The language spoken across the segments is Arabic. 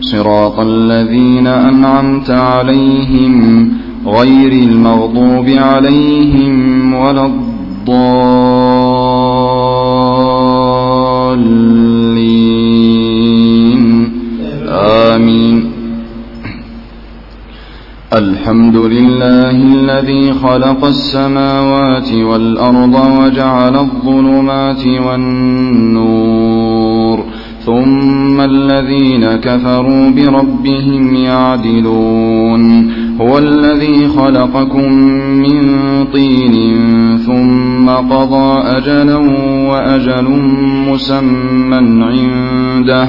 صراط الذين أنعمت عليهم غير المغضوب عليهم ولا الضالين. آمين. الحمد لله الذي خلق السماوات والأرض وجعل الظلمات والنور ثم الذين كفروا بربهم يعدلون هو الذي خلقكم من طين ثم قضى أجلا وأجل مسمى عنده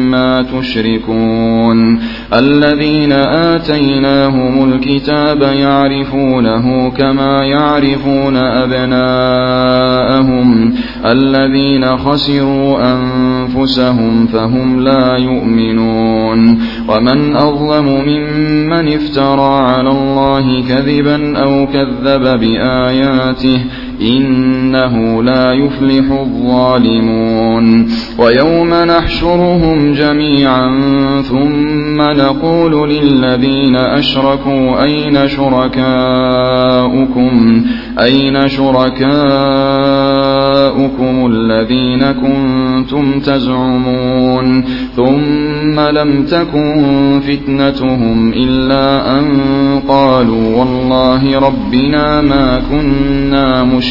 تشركون. الذين آتيناهم الكتاب يعرفونه كما يعرفون أبناءهم. الذين خسروا أنفسهم فهم لا يؤمنون. ومن أظلم ممن افترى على الله كذبا أو كذب بآياته إنه لا يفلح الظالمون. ويوم نحشرهم جميعا ثم نقول للذين أشركوا أين شركاؤكم؟ أين شركاؤكم الذين كنتم تزعمون؟ ثم لم تكن فتنتهم إلا أن قالوا والله ربنا ما كنا مشركين.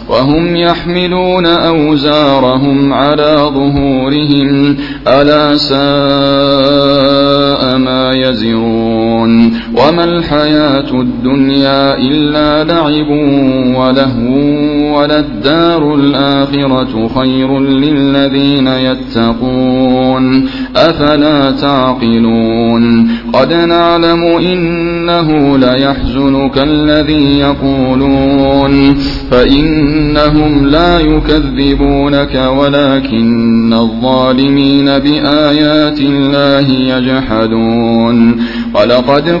وهم يحملون أوزارهم على ظهورهم. ألا ساء ما يزرون. وما الحياة الدنيا إلا لعب ولهو وللدار الآخرة خير للذين يتقون أفلا تعقلون قد نعلم إنه ليحزنك الذي يقولون فإنهم لا يكذبونك ولكن الظالمين بآيات الله يجحدون ولقد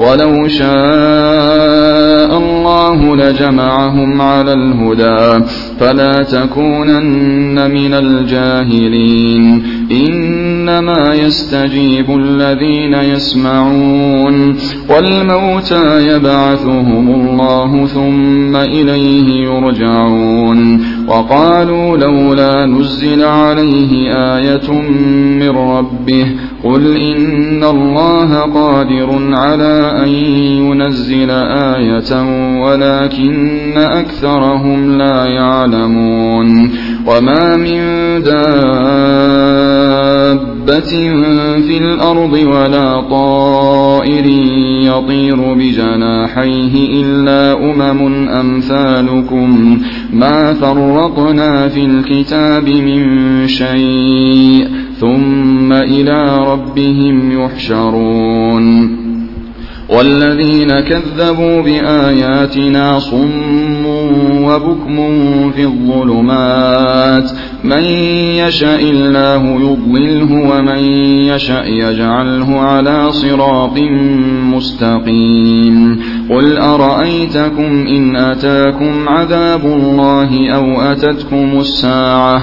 ولو شاء الله لجمعهم على الهدى. فلا تكونن من الجاهلين. إنما يستجيب الذين يسمعون. والموتى يبعثهم الله ثم إليه يرجعون. وقالوا لولا نزل عليه آية من ربه. قل إن الله قادر على أن ينزل آية ولكن أكثرهم لا يعلمون. وما من دابة في الأرض ولا طائر يطير بجناحيه إلا أمم أمثالكم ما فرطنا في الكتاب من شيء ثم إلى ربهم يحشرون والذين كذبوا بآياتنا صم وبكم في الظلمات. من يشاء الله يضلله ومن يشاء يجعله على صراط مستقيم. قل أرأيتكم إن أتاكم عذاب الله أو أتتكم الساعة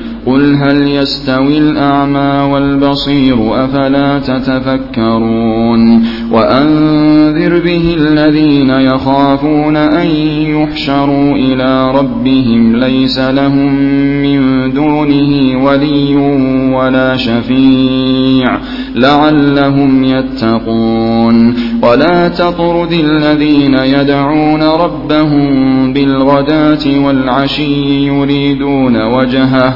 قل هل يستوي الأعمى والبصير أفلا تتفكرون وأنذر به الذين يخافون أن يحشروا إلى ربهم ليس لهم من دونه ولي ولا شفيع لعلهم يتقون ولا تطرد الذين يدعون ربهم بالغداة والعشي يريدون وجهه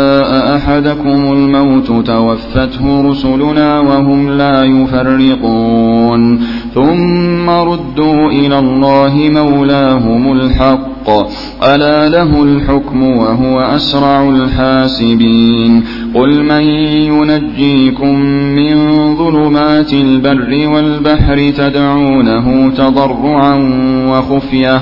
أحدكم الموت توفته رسلنا وهم لا يفرقون. ثم ردوا إلى الله مولاهم الحق. ألا له الحكم وهو أسرع الحاسبين. قل من ينجيكم من ظلمات البر والبحر تدعونه تضرعا وخفية.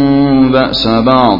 بأس بعض.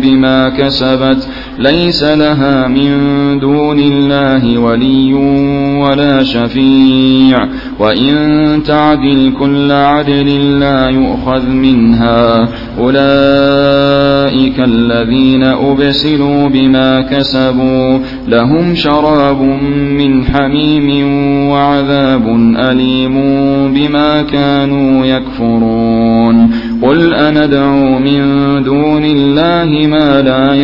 بما كسبت ليس لها من دون الله ولي ولا شفيع. وإن تعدل كل عدل لا يؤخذ منها. أولئك الذين أبسلوا بما كسبوا. لهم شراب من حميم وعذاب أليم بما كانوا يكفرون. قل أندعو من دون الله ما لا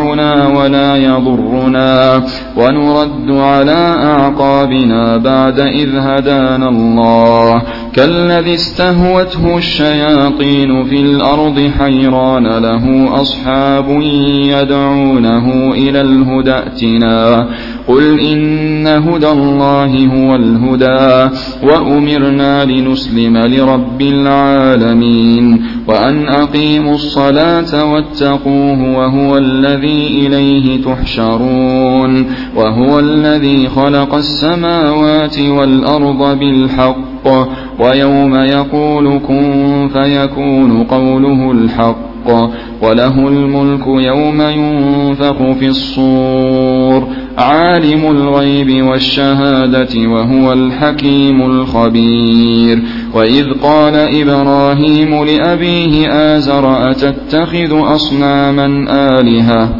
ينفعنا ولا يضرنا. ونرد على أعقابنا بعد إذ هدانا الله. كالذي استهوته الشياطين في الأرض حيران له أصحاب يدعونه إلى الهدى ائتنا. قل إن هدى الله هو الهدى وأمرنا لنسلم لرب العالمين وأن أقيموا الصلاة واتقوه وهو الذي إليه تحشرون وهو الذي خلق السماوات والأرض بالحق ويوم يقول كن فيكون قوله الحق وله الملك يوم ينفخ في الصور عالم الغيب والشهادة وهو الحكيم الخبير. وإذ قال إبراهيم لأبيه آزر أتتخذ أصناما آلهة؟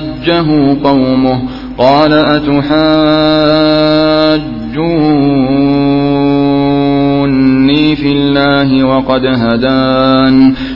وحاجه قومه قال أتحاجوني في الله وقد هدان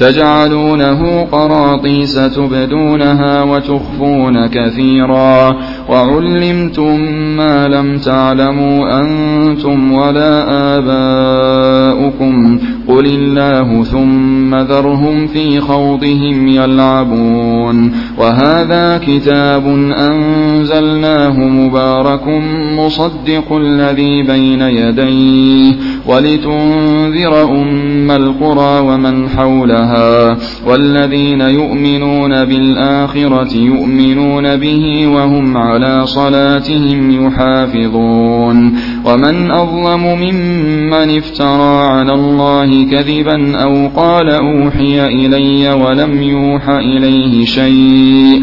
تجعلونه قراطيس تبدونها وتخفون كثيرا وعلمتم ما لم تعلموا أنتم ولا آباؤكم قل الله ثم ذرهم في خوضهم يلعبون وهذا كتاب أنزلناه مبارك مصدق الذي بين يديه ولتنذر أم القرى ومن حولها والذين يؤمنون بالآخرة يؤمنون به وهم على صلاتهم يحافظون ومن أظلم ممن افترى على الله كذبا أو قال أوحي إلي ولم يوح إليه شيء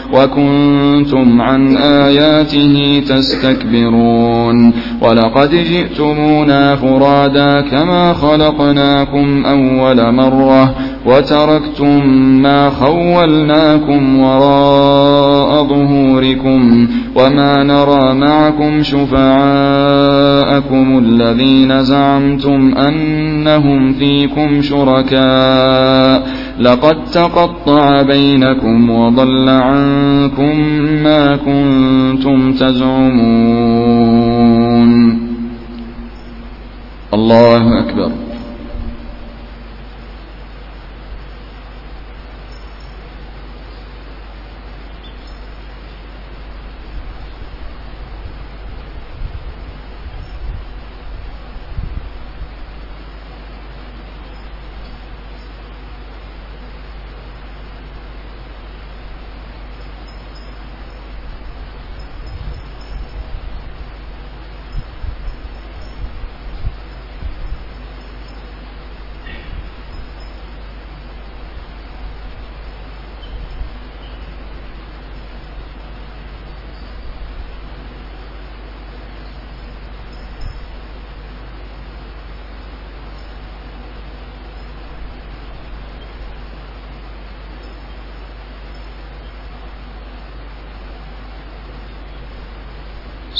وكنتم عن آياته تستكبرون ولقد جئتمونا فرادا كما خلقناكم أول مرة وتركتم ما خولناكم وراء ظهوركم وما نرى معكم شفعاءكم الذين زعمتم أنهم فيكم شركاء لقد تقطع بينكم وضل عنكم ما كنتم تزعمون. الله أكبر.